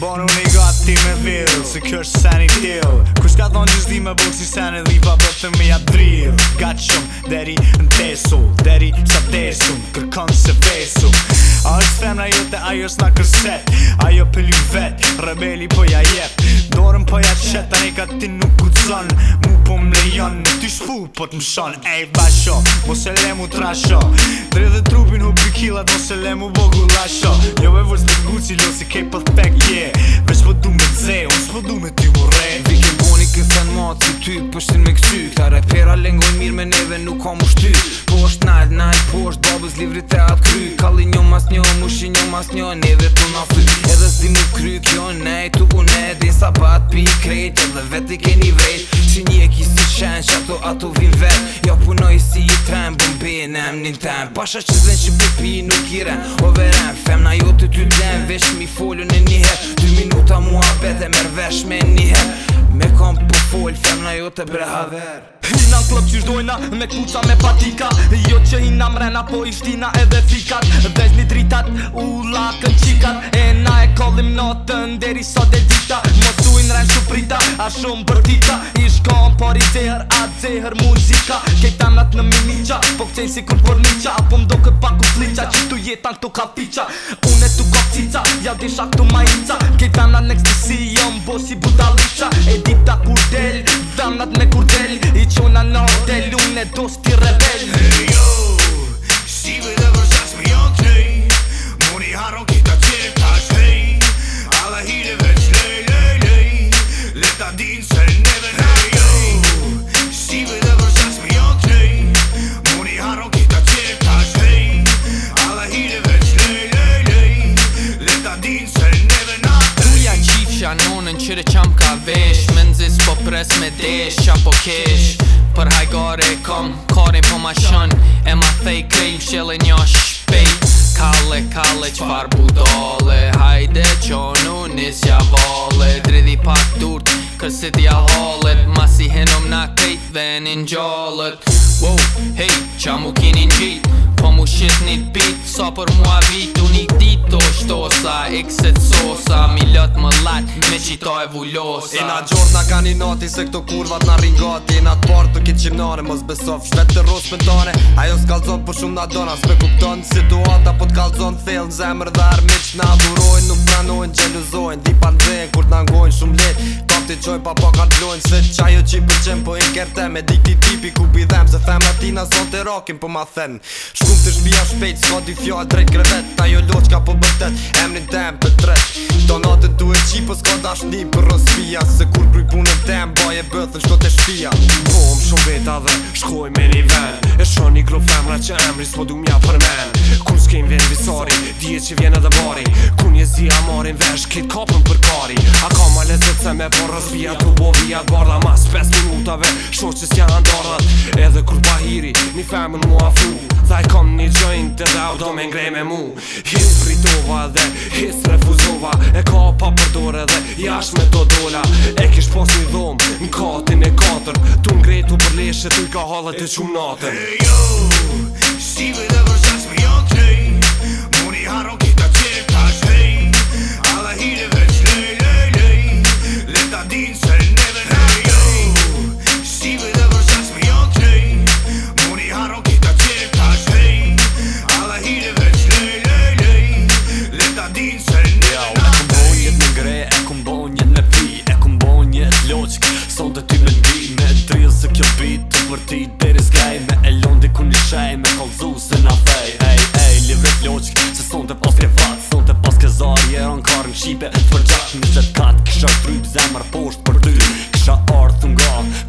Bon unë i gati me virë Se kjo është sen i tilë Kus ka thonë që zdi me bukë si sen e lipa Po të me ja drilë Gatëshëm deri në tesu Deri sa tesu në kërkon se vesu A është fem na jetë A jo s'na kërset A jo pëllu vetë Rebeli po ja jep Dorën po ja qëtë A i ka ti nuk kuzon Mu po më lejon t'i shpu, po të më shon Ej basho Mo se le mu trasho Dre dhe trupin hu pëkila Ta se le mu bogu lasho Jo ve vërst me guci lo si kej pëth bës livri të atë kry Kalli një mas një, mushi një mas një Neve të në fry Edhe zdi mu kry kjo nej Tu une din sabat pi krejt Gjellë dhe veti keni vrejt Që një e kisi shen që ato ato vin vet Jo punoj si i tren Bum bin em nin ten Pasha që zen që pipi nuk i ren Overen fem na jo të ty Vesh mi folu e një her Dy minuta mua bete mer vesh me një her Me kom po fol fem na jo të brehaver Hina në klëp që shdojna me kuca me patika Jo që hina mrena po ishtina edhe fikat Vezni dritat u lakën qikat E na e kollim notën deri sot e dita A shumë për tita I shkom pari i zeher A zeher muzika Kejt anat në minica Po këtë si kur për nica Apo mdo këtë pak u flica Që tu jetan këtu ka pica Une tu kocica Ja u disha këtu ma ica Kejt anat në kësë si Jom bo si buta lica E dita kur del Dhamnat me kur del I qona në hotel Une dos t'i rebel Kish, Për hajgare e kom, karin për po ma shën E ma thej krejmë shëllin një shpejt Kalle, kalle, që farë budole Hajde që në njës ja Dridhi pak durt, kësit ja halet, Mas i henëm na krejt venin gjallet një Wow, hej, që mu kini një gjit Po mu shit një pit, sa so për mua vit Unik dito, shtosa, ikset sosa plot më lart me qito e vullosa e na gjord na kani nati se këto kurvat na ringati e na të partë të kitë qimnare mos besof shvet të rrës pëntare ajo s'kalzon për shumë na dona s'me kupton situata po t'kalzon thell në zemër dhe armiq na burojnë nuk pranojnë, gjeluzojnë dhipan dhe kur t'na ngojnë shumë let ti qoj pa pa kanë flojnë Se qajo që i përqen po i kerte Me dik ti tipi ku bi dhem Se them atina zot e rakin po ma then Shkum të shpia shpejt s'ka di fjall drejt krevet Ta jo loq ka po bëtet emrin tem për tret Donatën tu e qi po s'ka dash njim për rëspia Se kur kruj punën tem baje bëthën shko të shpia Po më shumë veta dhe shkoj me një ven E shon një gru femra që emri s'po du mja për men Kun s'kejnë vjen visari, dje që vjen edhe bari Kun je zi vesh, kit kapën për kari A ka ma lezet se me por Mas vija të bo vija barda Mas 5 minutave Shqo që s'ja në Edhe kur pa hiri Një femën mu a fu Tha i kom një gjojnë Të dhe do me ngrej me mu Hisë fritova dhe Hisë refuzova E ka pa përdore dhe Jash me do dola E kish pos një dhomë Në katin e katër Tu ngrej tu përleshe Tu i ka halët e qumë natër Hey yo Shqive dhe vërë shame me kallzu se na fej Ej, ej, livre ploqk, se son të pas ke vat Son të pas ke zari, e ron karën shqipe e të përqash Në qëtë katë, kësha tryp, zemar posht për ty Kësha ardhë thun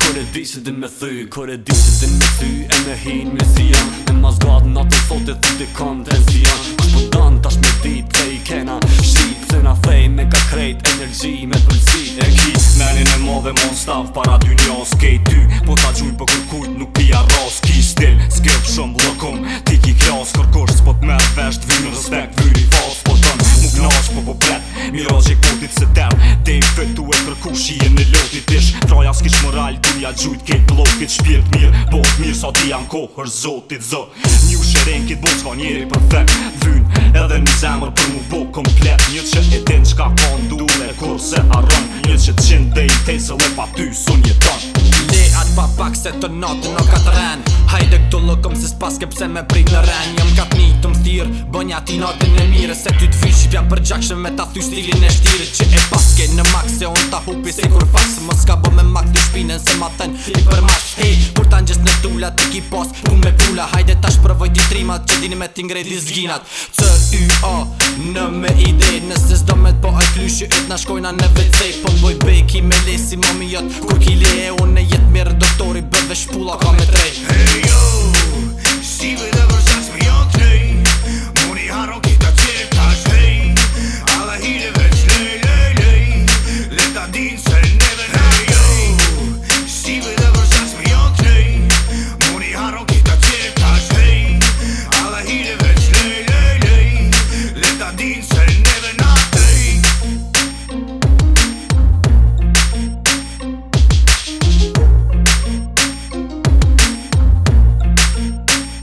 Kër e di që din me thy Kër e di që din me thy, e me hin me zion E mas gadë në të sot e thy të kontenzion Ash po dan tash me dit, se i kena shqip Se na fej me ka krejt, energji me përci E ki, menin e modhe mon stav, para dy njës Kej ty, po ta gjuj për kukujt, nuk pia rosk stil Skip shumë lukum Ti ki klas kur kush s'po t'me vesht Vim në respekt vyri fos po t'me Mu knash po po blet Miro gjek se tem Te i fëtu e për kush në lotit ish Traja s'kish moral duja gjujt kejt blokit Shpirt mirë bot mirë sa ti janë kohër zotit zë Një u kit bot s'ko njeri perfekt Vyn edhe në zemër për mu bo komplet Një që e din qka kondu dule kur se arron Një që qindej te se ty sun jeton se të natë në ka të ren Hajde këto lëkëm se s'pas ke pse me prit në ren Jëm ka të një të më thirë, ti natën e mire Se ty të fyshit jam përgjakshën me ta thy stilin e shtirë Që e paske në mak se unë ta hupi si kur fas Më s'ka bë me mak të shpinën se ma ten i përmash Hej, kur ta njës në tulla të ki pas me pula, hajde tash përvoj di trimat Që dini me t'ingrej di zginat C, U, A, në me ide Nëse zdo me t'po në vecej Po t'boj bejki me lesi mami jot Kur kile e une jet mirë doktori shpulla ka me drejt Hey yo